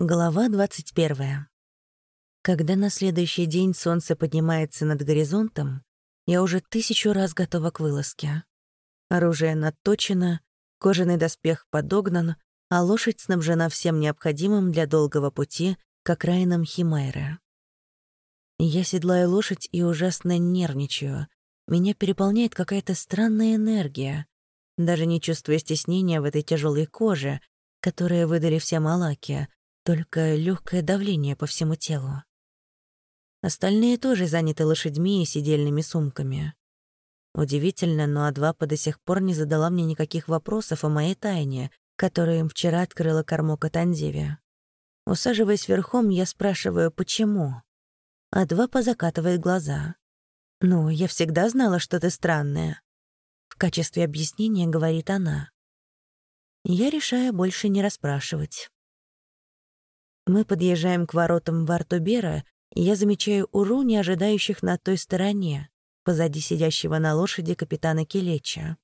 Глава 21. Когда на следующий день солнце поднимается над горизонтом, я уже тысячу раз готова к вылазке. Оружие наточено, кожаный доспех подогнан, а лошадь снабжена всем необходимым для долгого пути к окраинам Химайры. Я седлаю лошадь и ужасно нервничаю. Меня переполняет какая-то странная энергия. Даже не чувствуя стеснения в этой тяжелой коже, которые выдали все малаки, только легкое давление по всему телу. Остальные тоже заняты лошадьми и сидельными сумками. Удивительно, но Адвапа до сих пор не задала мне никаких вопросов о моей тайне, которую им вчера открыла Кармока Тандеви. Усаживаясь верхом, я спрашиваю, почему. Адвапа закатывает глаза. «Ну, я всегда знала, что ты странная». В качестве объяснения говорит она. Я решаю больше не расспрашивать. Мы подъезжаем к воротам Вартубера, и я замечаю Уру, не ожидающих на той стороне, позади сидящего на лошади капитана Келеча.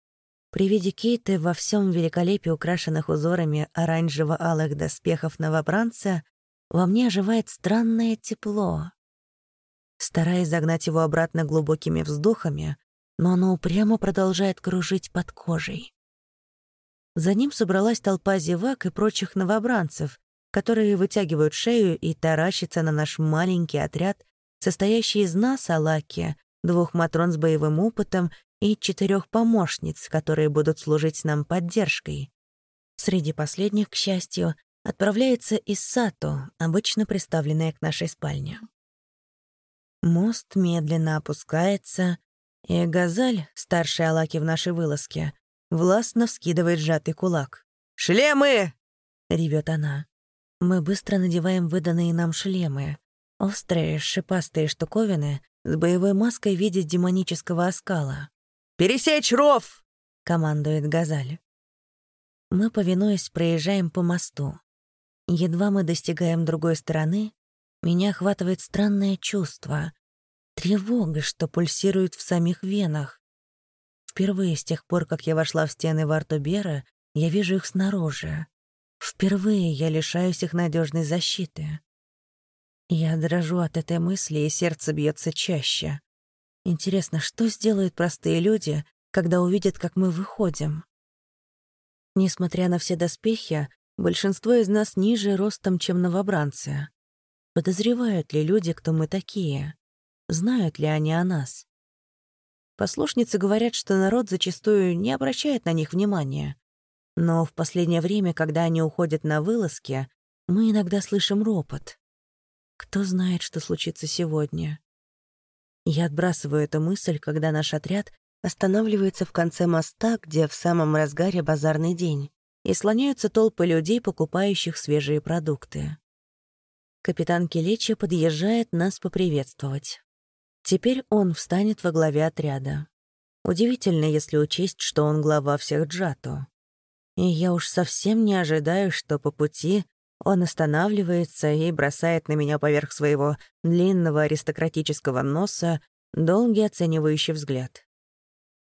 При виде Кейты во всем великолепии украшенных узорами оранжево-алых доспехов новобранца во мне оживает странное тепло. Стараясь загнать его обратно глубокими вздохами, но оно упрямо продолжает кружить под кожей. За ним собралась толпа зевак и прочих новобранцев, которые вытягивают шею и таращатся на наш маленький отряд, состоящий из нас, Алаки, двух матрон с боевым опытом и четырех помощниц, которые будут служить нам поддержкой. Среди последних, к счастью, отправляется Исато, обычно приставленная к нашей спальне. Мост медленно опускается, и Газаль, старший Алаки в нашей вылазке, властно вскидывает сжатый кулак. «Шлемы!» — ревет она. Мы быстро надеваем выданные нам шлемы. Острые, шипастые штуковины с боевой маской в виде демонического оскала. «Пересечь ров!» — командует Газаль. Мы, повинуясь, проезжаем по мосту. Едва мы достигаем другой стороны, меня охватывает странное чувство. Тревога, что пульсирует в самих венах. Впервые с тех пор, как я вошла в стены Вартубера, я вижу их снаружи. Впервые я лишаюсь их надежной защиты. Я дрожу от этой мысли, и сердце бьется чаще. Интересно, что сделают простые люди, когда увидят, как мы выходим? Несмотря на все доспехи, большинство из нас ниже ростом, чем новобранцы. Подозревают ли люди, кто мы такие? Знают ли они о нас? Послушницы говорят, что народ зачастую не обращает на них внимания, но в последнее время, когда они уходят на вылазки, мы иногда слышим ропот. Кто знает, что случится сегодня? Я отбрасываю эту мысль, когда наш отряд останавливается в конце моста, где в самом разгаре базарный день, и слоняются толпы людей, покупающих свежие продукты. Капитан Келечи подъезжает нас поприветствовать. Теперь он встанет во главе отряда. Удивительно, если учесть, что он глава всех Джато. И я уж совсем не ожидаю, что по пути он останавливается и бросает на меня поверх своего длинного аристократического носа долгий оценивающий взгляд.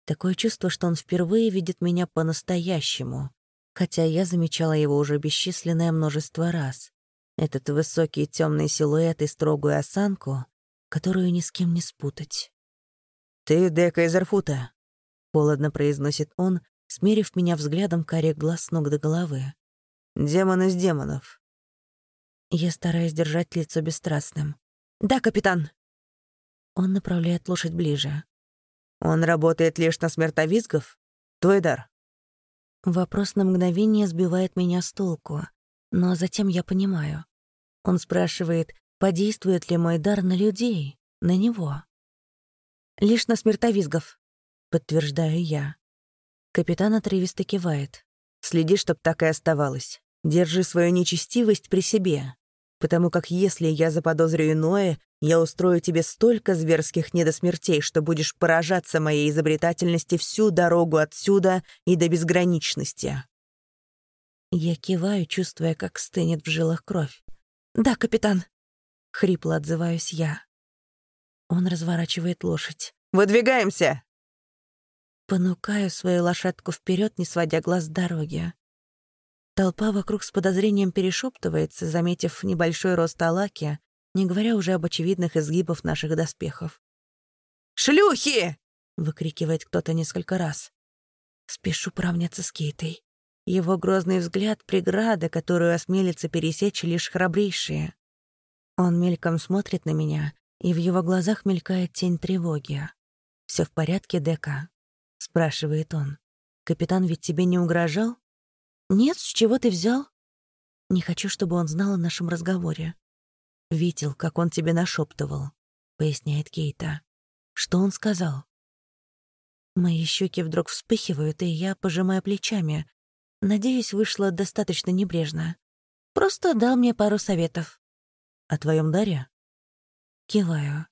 Такое чувство, что он впервые видит меня по-настоящему, хотя я замечала его уже бесчисленное множество раз. Этот высокий темный силуэт и строгую осанку, которую ни с кем не спутать. «Ты Дека из Арфута», — холодно произносит он, смерив меня взглядом карих глаз с ног до головы. «Демон из демонов». Я стараюсь держать лицо бесстрастным. «Да, капитан!» Он направляет лошадь ближе. «Он работает лишь на смертовизгов? Твой дар?» Вопрос на мгновение сбивает меня с толку, но затем я понимаю. Он спрашивает, подействует ли мой дар на людей, на него. «Лишь на смертовизгов», — подтверждаю я. Капитан отрывисто кивает. «Следи, чтоб так и оставалось. Держи свою нечестивость при себе. Потому как если я заподозрю иное, я устрою тебе столько зверских недосмертей, что будешь поражаться моей изобретательности всю дорогу отсюда и до безграничности». Я киваю, чувствуя, как стынет в жилах кровь. «Да, капитан», — хрипло отзываюсь я. Он разворачивает лошадь. «Выдвигаемся!» Понукаю свою лошадку вперед, не сводя глаз с дороги. Толпа вокруг с подозрением перешептывается, заметив небольшой рост Алаки, не говоря уже об очевидных изгибах наших доспехов. «Шлюхи!» — выкрикивает кто-то несколько раз. Спешу поравняться с Кейтой. Его грозный взгляд — преграда, которую осмелится пересечь лишь храбрейшие. Он мельком смотрит на меня, и в его глазах мелькает тень тревоги. Все в порядке, Дека?» — спрашивает он. «Капитан ведь тебе не угрожал?» «Нет, с чего ты взял?» «Не хочу, чтобы он знал о нашем разговоре». «Видел, как он тебе нашептывал», — поясняет Кейта. «Что он сказал?» Мои щеки вдруг вспыхивают, и я пожимаю плечами. Надеюсь, вышло достаточно небрежно. Просто дал мне пару советов. О твоем даре? Киваю.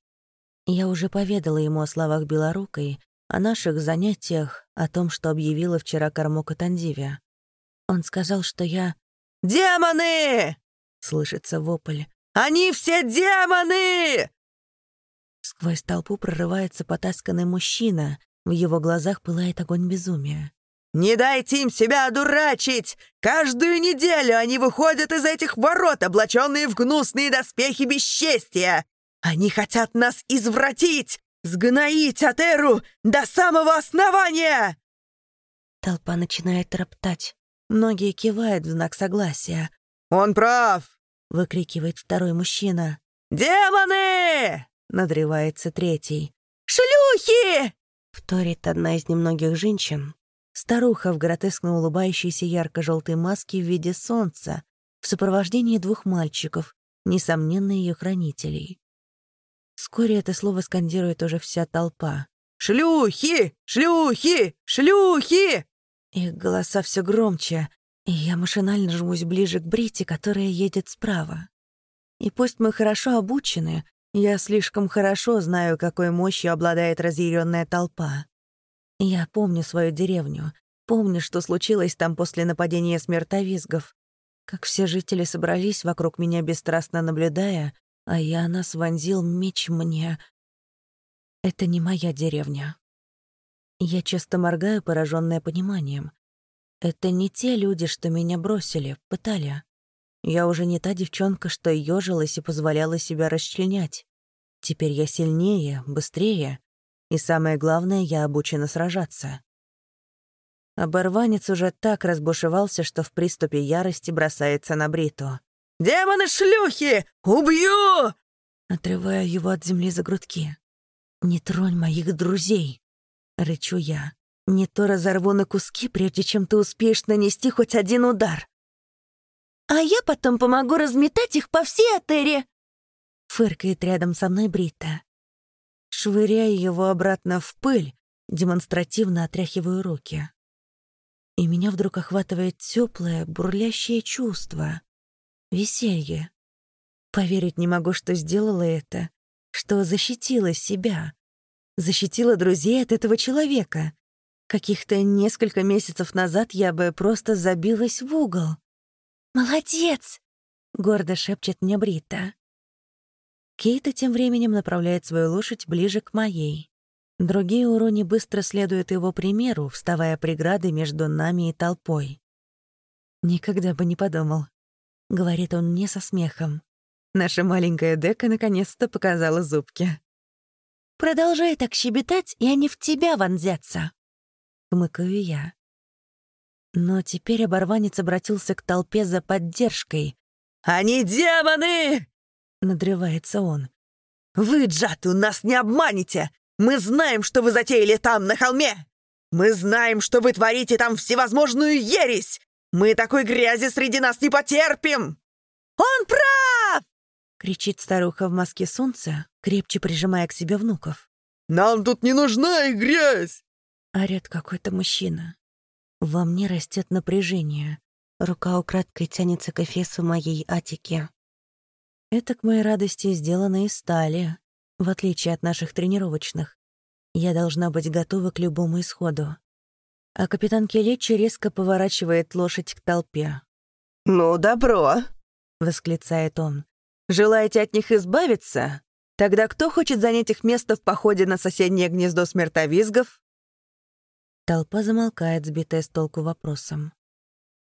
Я уже поведала ему о словах Белорукой, о наших занятиях, о том, что объявила вчера Кармока Тандивия. Он сказал, что я... «Демоны!» — слышится вопль. «Они все демоны!» Сквозь толпу прорывается потасканный мужчина, в его глазах пылает огонь безумия. «Не дайте им себя одурачить! Каждую неделю они выходят из этих ворот, облаченные в гнусные доспехи бесчестия! Они хотят нас извратить, сгноить Атеру до самого основания!» Толпа начинает роптать. Многие кивают в знак согласия. «Он прав!» — выкрикивает второй мужчина. «Демоны!» — надрывается третий. «Шлюхи!» — вторит одна из немногих женщин, Старуха в гротескно улыбающейся ярко-желтой маске в виде солнца, в сопровождении двух мальчиков, несомненно, ее хранителей. Вскоре это слово скандирует уже вся толпа. «Шлюхи! Шлюхи! Шлюхи!» Их голоса все громче, и я машинально жмусь ближе к Брите, которая едет справа. И пусть мы хорошо обучены, я слишком хорошо знаю, какой мощью обладает разъяренная толпа. Я помню свою деревню, помню, что случилось там после нападения смертовизгов, как все жители собрались вокруг меня, бесстрастно наблюдая, а я нас вонзил меч мне. Это не моя деревня. Я часто моргаю, пораженная пониманием. Это не те люди, что меня бросили, пытали. Я уже не та девчонка, что ёжилась и позволяла себя расчленять. Теперь я сильнее, быстрее, и самое главное, я обучена сражаться. Оборванец уже так разбушевался, что в приступе ярости бросается на Бриту. «Демоны-шлюхи! Убью!» Отрываю его от земли за грудки. «Не тронь моих друзей!» — рычу я. «Не то разорву на куски, прежде чем ты успеешь нанести хоть один удар!» «А я потом помогу разметать их по всей Атере!» — фыркает рядом со мной Брита швыряя его обратно в пыль, демонстративно отряхиваю руки. И меня вдруг охватывает теплое, бурлящее чувство. Веселье. Поверить не могу, что сделала это, что защитила себя, защитила друзей от этого человека. Каких-то несколько месяцев назад я бы просто забилась в угол. «Молодец!» — гордо шепчет мне Брита. Кейта тем временем направляет свою лошадь ближе к моей. Другие урони быстро следуют его примеру, вставая преградой между нами и толпой. «Никогда бы не подумал», — говорит он мне со смехом. Наша маленькая Дека наконец-то показала зубки. «Продолжай так щебетать, и они в тебя вонзятся», — хмыкаю я. Но теперь оборванец обратился к толпе за поддержкой. «Они демоны!» надрывается он. «Вы, Джату, нас не обманете! Мы знаем, что вы затеяли там, на холме! Мы знаем, что вы творите там всевозможную ересь! Мы такой грязи среди нас не потерпим!» «Он прав!» — кричит старуха в маске солнца, крепче прижимая к себе внуков. «Нам тут не нужна их грязь!» — орёт какой-то мужчина. Во мне растет напряжение. Рука украдкой тянется к эфесу моей Атики. Это, к моей радости, сделано из стали, в отличие от наших тренировочных. Я должна быть готова к любому исходу. А капитан Келечи резко поворачивает лошадь к толпе. «Ну, добро!» — восклицает он. «Желаете от них избавиться? Тогда кто хочет занять их место в походе на соседнее гнездо смертовизгов?» Толпа замолкает, сбитая с толку вопросом.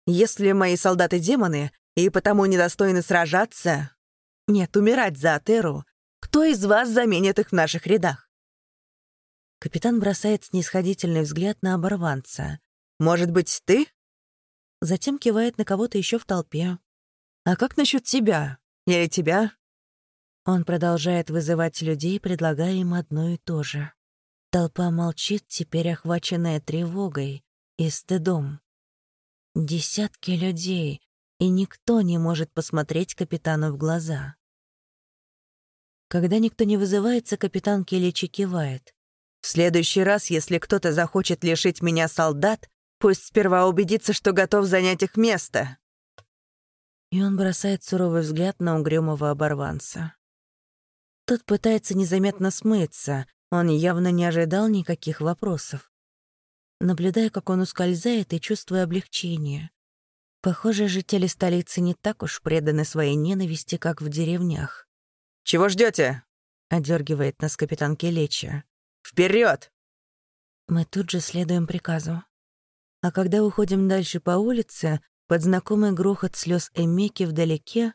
Если мои солдаты демоны и потому недостойны сражаться... Нет, умирать за Атеру, кто из вас заменит их в наших рядах?» Капитан бросает снисходительный взгляд на оборванца. «Может быть, ты?» Затем кивает на кого-то еще в толпе. «А как насчет тебя? Или тебя?» Он продолжает вызывать людей, предлагая им одно и то же. Толпа молчит, теперь охваченная тревогой и стыдом. Десятки людей, и никто не может посмотреть капитану в глаза. Когда никто не вызывается, капитан Келичи кивает. «В следующий раз, если кто-то захочет лишить меня солдат, пусть сперва убедится, что готов занять их место». И он бросает суровый взгляд на угрюмого оборванца. Тот пытается незаметно смыться, он явно не ожидал никаких вопросов. Наблюдая, как он ускользает, и чувствуя облегчение. Похоже, жители столицы не так уж преданы своей ненависти, как в деревнях. «Чего ждете? одергивает нас капитан Келеча. Вперед! Мы тут же следуем приказу. А когда уходим дальше по улице, под знакомый грохот слез Эмеки вдалеке,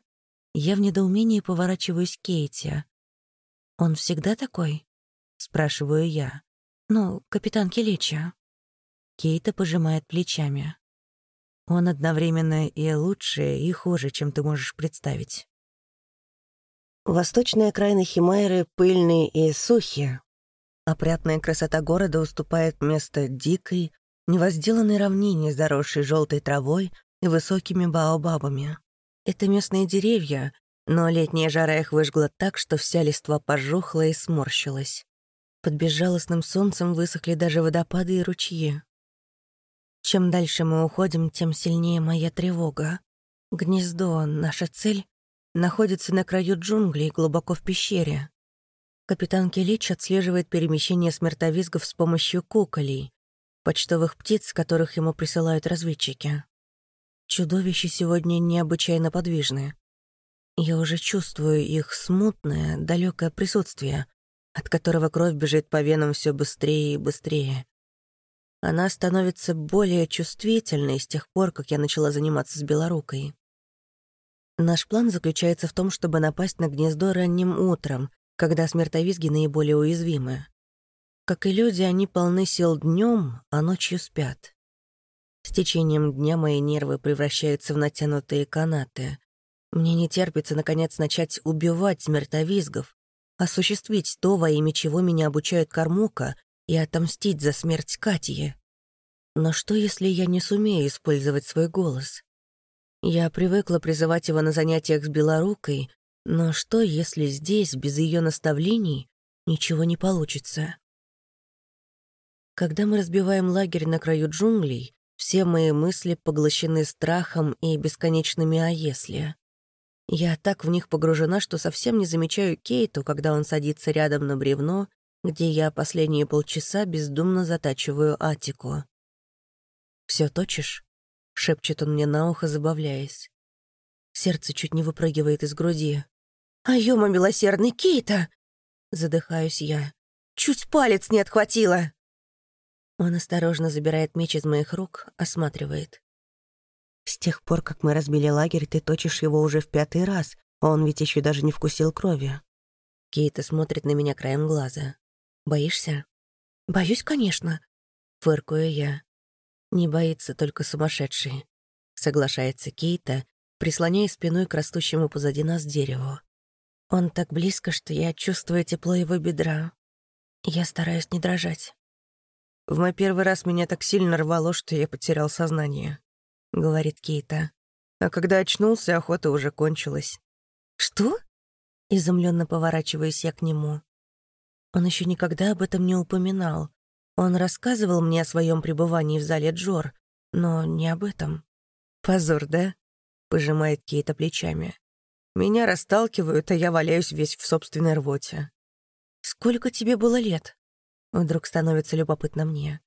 я в недоумении поворачиваюсь к Кейте. «Он всегда такой?» — спрашиваю я. «Ну, капитан Келича». Кейта пожимает плечами. Он одновременно и лучше, и хуже, чем ты можешь представить. Восточные окраины Химайры пыльные и сухие. Опрятная красота города уступает место дикой, невозделанной равнине, заросшей желтой травой и высокими баобабами. Это местные деревья, но летняя жара их выжгла так, что вся листва пожухла и сморщилась. Под безжалостным солнцем высохли даже водопады и ручьи. Чем дальше мы уходим, тем сильнее моя тревога. Гнездо, наша цель, находится на краю джунглей, глубоко в пещере. Капитан Келич отслеживает перемещение смертовизгов с помощью куколей, почтовых птиц, которых ему присылают разведчики. Чудовища сегодня необычайно подвижны. Я уже чувствую их смутное, далекое присутствие, от которого кровь бежит по венам все быстрее и быстрее. Она становится более чувствительной с тех пор, как я начала заниматься с белорукой. Наш план заключается в том, чтобы напасть на гнездо ранним утром, когда смертовизги наиболее уязвимы. Как и люди, они полны сил днем, а ночью спят. С течением дня мои нервы превращаются в натянутые канаты. Мне не терпится, наконец, начать убивать смертовизгов, осуществить то, во имя чего меня обучают Кармука, и отомстить за смерть Катии. Но что, если я не сумею использовать свой голос? Я привыкла призывать его на занятиях с белорукой, но что, если здесь, без ее наставлений, ничего не получится? Когда мы разбиваем лагерь на краю джунглей, все мои мысли поглощены страхом и бесконечными «а если». Я так в них погружена, что совсем не замечаю Кейту, когда он садится рядом на бревно, где я последние полчаса бездумно затачиваю Атику. «Все точишь?» — шепчет он мне на ухо, забавляясь. Сердце чуть не выпрыгивает из груди. «А ёма, милосердный Кейта!» — задыхаюсь я. «Чуть палец не отхватила!» Он осторожно забирает меч из моих рук, осматривает. С тех пор, как мы разбили лагерь, ты точишь его уже в пятый раз, а он ведь еще даже не вкусил крови. Кейта смотрит на меня краем глаза. Боишься? Боюсь, конечно. Фыркую я. Не боится только сумасшедший. Соглашается Кейта, прислоняя спиной к растущему позади нас дереву. Он так близко, что я чувствую тепло его бедра. Я стараюсь не дрожать. В мой первый раз меня так сильно рвало, что я потерял сознание. — говорит Кейта. А когда очнулся, охота уже кончилась. «Что?» — изумленно поворачиваюсь я к нему. Он еще никогда об этом не упоминал. Он рассказывал мне о своем пребывании в зале Джор, но не об этом. «Позор, да?» — пожимает Кейта плечами. «Меня расталкивают, а я валяюсь весь в собственной рвоте». «Сколько тебе было лет?» Вдруг становится любопытно мне.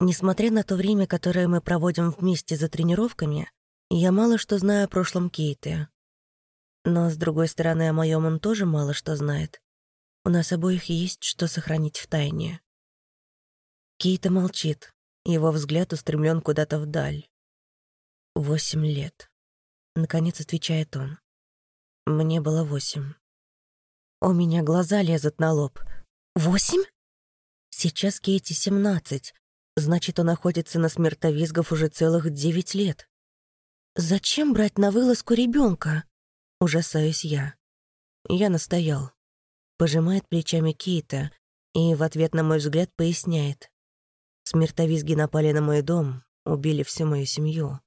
Несмотря на то время, которое мы проводим вместе за тренировками, я мало что знаю о прошлом Кейте. Но, с другой стороны, о моем он тоже мало что знает. У нас обоих есть что сохранить в тайне. Кейта молчит, его взгляд устремлен куда-то вдаль. Восемь лет. Наконец отвечает он. Мне было восемь. У меня глаза лезут на лоб. Восемь? Сейчас Кейти семнадцать. Значит, он находится на смертовизгов уже целых девять лет. Зачем брать на вылазку ребенка? Ужасаюсь я. Я настоял. Пожимает плечами Кейта и в ответ на мой взгляд поясняет. Смертовизги напали на мой дом, убили всю мою семью.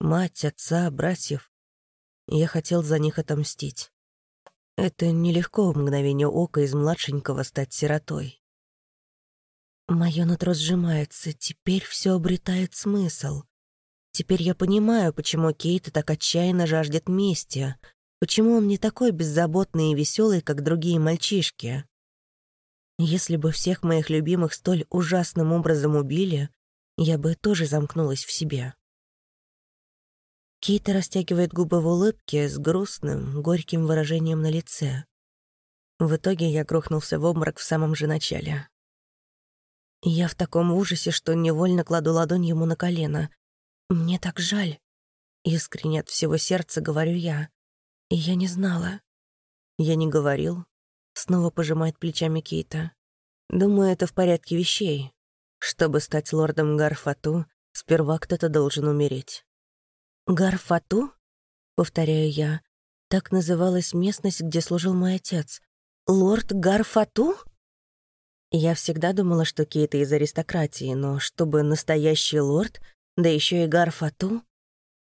Мать, отца, братьев. Я хотел за них отомстить. Это нелегко в мгновение ока из младшенького стать сиротой. Мое нутро сжимается, теперь все обретает смысл. Теперь я понимаю, почему Кейт так отчаянно жаждет мести, почему он не такой беззаботный и веселый, как другие мальчишки. Если бы всех моих любимых столь ужасным образом убили, я бы тоже замкнулась в себе. Кейта растягивает губы в улыбке с грустным, горьким выражением на лице. В итоге я грохнулся в обморок в самом же начале. Я в таком ужасе, что невольно кладу ладонь ему на колено. «Мне так жаль», — искренне от всего сердца говорю я. Я не знала. Я не говорил. Снова пожимает плечами Кейта. Думаю, это в порядке вещей. Чтобы стать лордом Гарфату, сперва кто-то должен умереть. «Гарфату?» — повторяю я. Так называлась местность, где служил мой отец. «Лорд Гарфату?» Я всегда думала, что Кейт из аристократии, но чтобы настоящий лорд, да еще и Гарфату...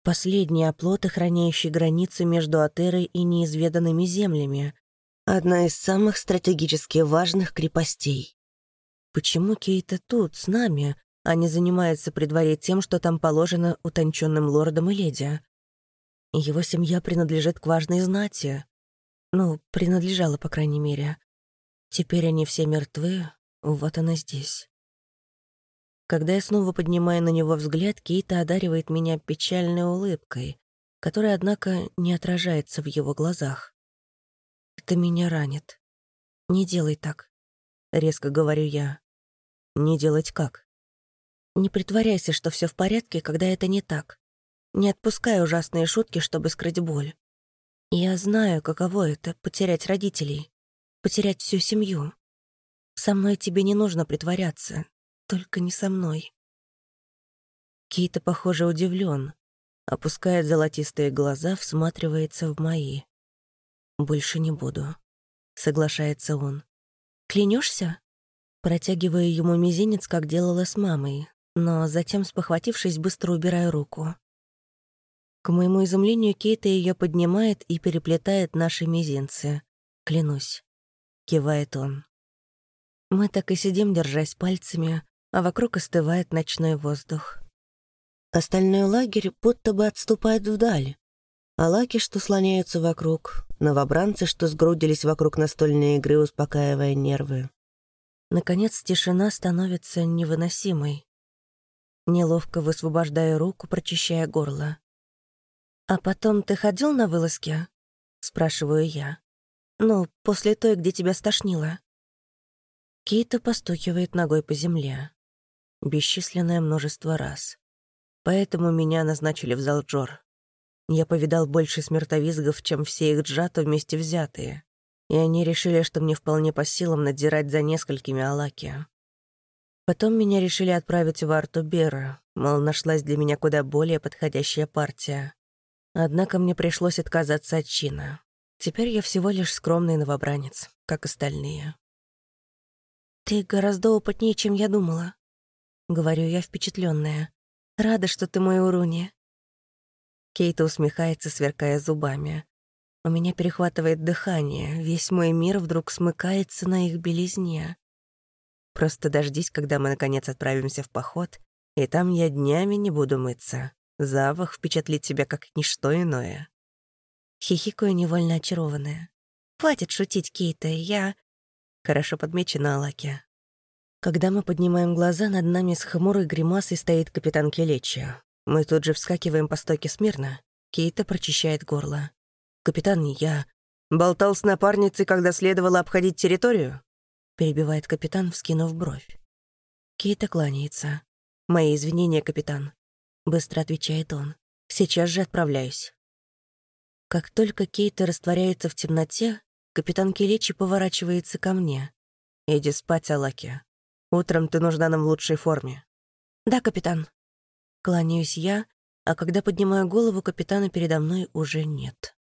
Последний оплот, охраняющий границу между Атерой и неизведанными землями. Одна из самых стратегически важных крепостей. Почему Кейта тут, с нами, а не занимается при дворе тем, что там положено утонченным лордам и леди. Его семья принадлежит к важной знати. Ну, принадлежала, по крайней мере. Теперь они все мертвы, вот она здесь. Когда я снова поднимаю на него взгляд, Кейта одаривает меня печальной улыбкой, которая, однако, не отражается в его глазах. Это меня ранит. Не делай так, — резко говорю я. Не делать как? Не притворяйся, что все в порядке, когда это не так. Не отпускай ужасные шутки, чтобы скрыть боль. Я знаю, каково это — потерять родителей, потерять всю семью. Со мной тебе не нужно притворяться, только не со мной. Кейта, похоже, удивлен, опускает золотистые глаза, всматривается в мои. «Больше не буду», — соглашается он. Клянешься? Протягиваю ему мизинец, как делала с мамой, но затем, спохватившись, быстро убираю руку. К моему изумлению, Кейта ее поднимает и переплетает наши мизинцы. Клянусь. Кивает он. Мы так и сидим, держась пальцами, а вокруг остывает ночной воздух. Остальной лагерь будто бы отступает вдаль. А лаки, что слоняются вокруг, новобранцы, что сгрудились вокруг настольной игры, успокаивая нервы. Наконец тишина становится невыносимой. Неловко высвобождаю руку, прочищая горло. «А потом ты ходил на вылазки?» — спрашиваю я. «Ну, после той, где тебя стошнило». Кейта постукивает ногой по земле. Бесчисленное множество раз. Поэтому меня назначили в зал Джор. Я повидал больше смертовизгов, чем все их джаты вместе взятые. И они решили, что мне вполне по силам надзирать за несколькими Алаки. Потом меня решили отправить в Арту Бера, мол, нашлась для меня куда более подходящая партия. Однако мне пришлось отказаться от чина. Теперь я всего лишь скромный новобранец, как остальные. «Ты гораздо опытнее, чем я думала», — говорю я впечатленная. «Рада, что ты мой Уруни». Кейта усмехается, сверкая зубами. У меня перехватывает дыхание, весь мой мир вдруг смыкается на их белизне. Просто дождись, когда мы наконец отправимся в поход, и там я днями не буду мыться. Запах впечатлит тебя как ничто иное. Хихикаю невольно очарованная. «Хватит шутить, Кейта, я...» Хорошо подмечено, Алаки. Когда мы поднимаем глаза, над нами с хмурой гримасой стоит капитан Келечи. Мы тут же вскакиваем по стойке смирно. Кейта прочищает горло. «Капитан, я...» «Болтал с напарницей, когда следовало обходить территорию?» — перебивает капитан, вскинув бровь. Кейта кланяется. «Мои извинения, капитан», — быстро отвечает он. Сейчас же отправляюсь. Как только Кейта растворяется в темноте, капитан Келечи поворачивается ко мне. «Иди спать, Алаки. Утром ты нужна нам в лучшей форме». «Да, капитан». Кланяюсь я, а когда поднимаю голову, капитана передо мной уже нет.